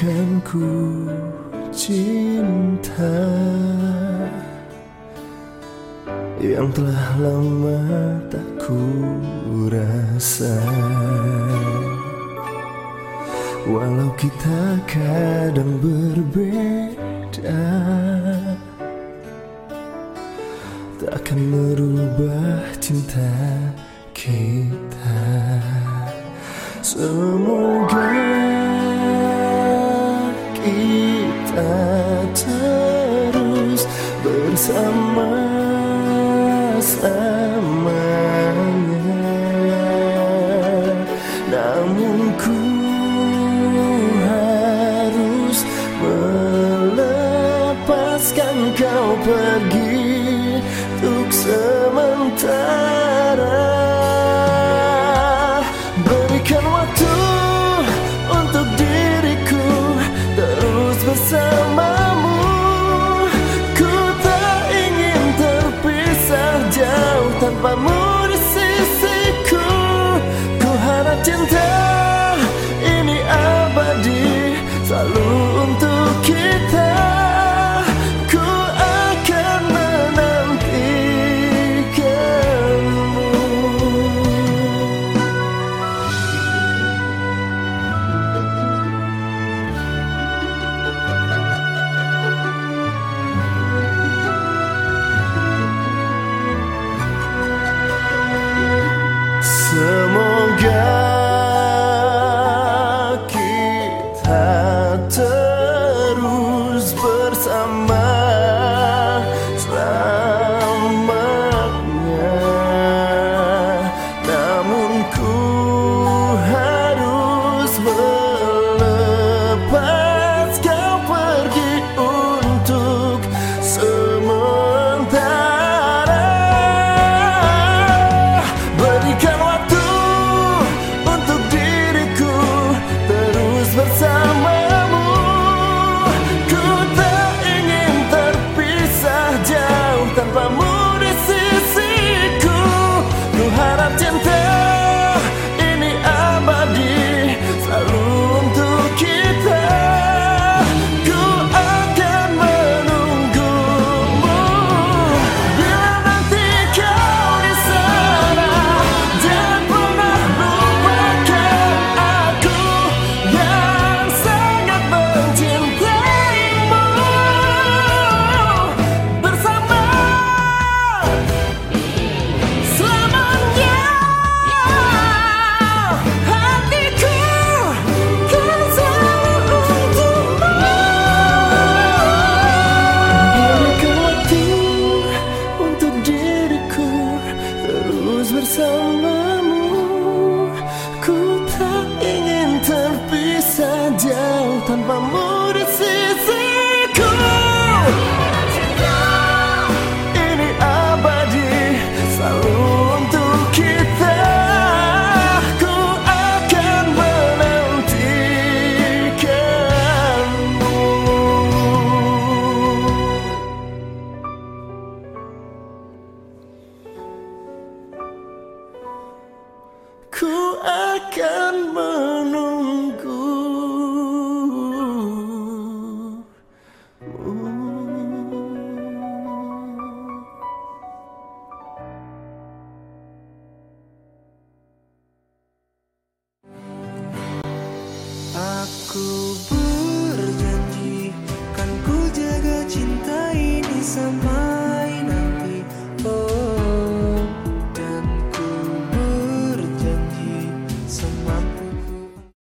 Berikan ku cinta Yang telah lama tak ku rasa. Walau kita kadang berbeda Takkan merubah cinta kita. Semoga samanya Namun ku harus melepaskan kau pergi Untuk sementara cinta ini abadi selalu untuk kita. Ku akan menantikanmu. Semoga Ku akan menunggu. Aku berjanji kan ku jaga cinta ini sama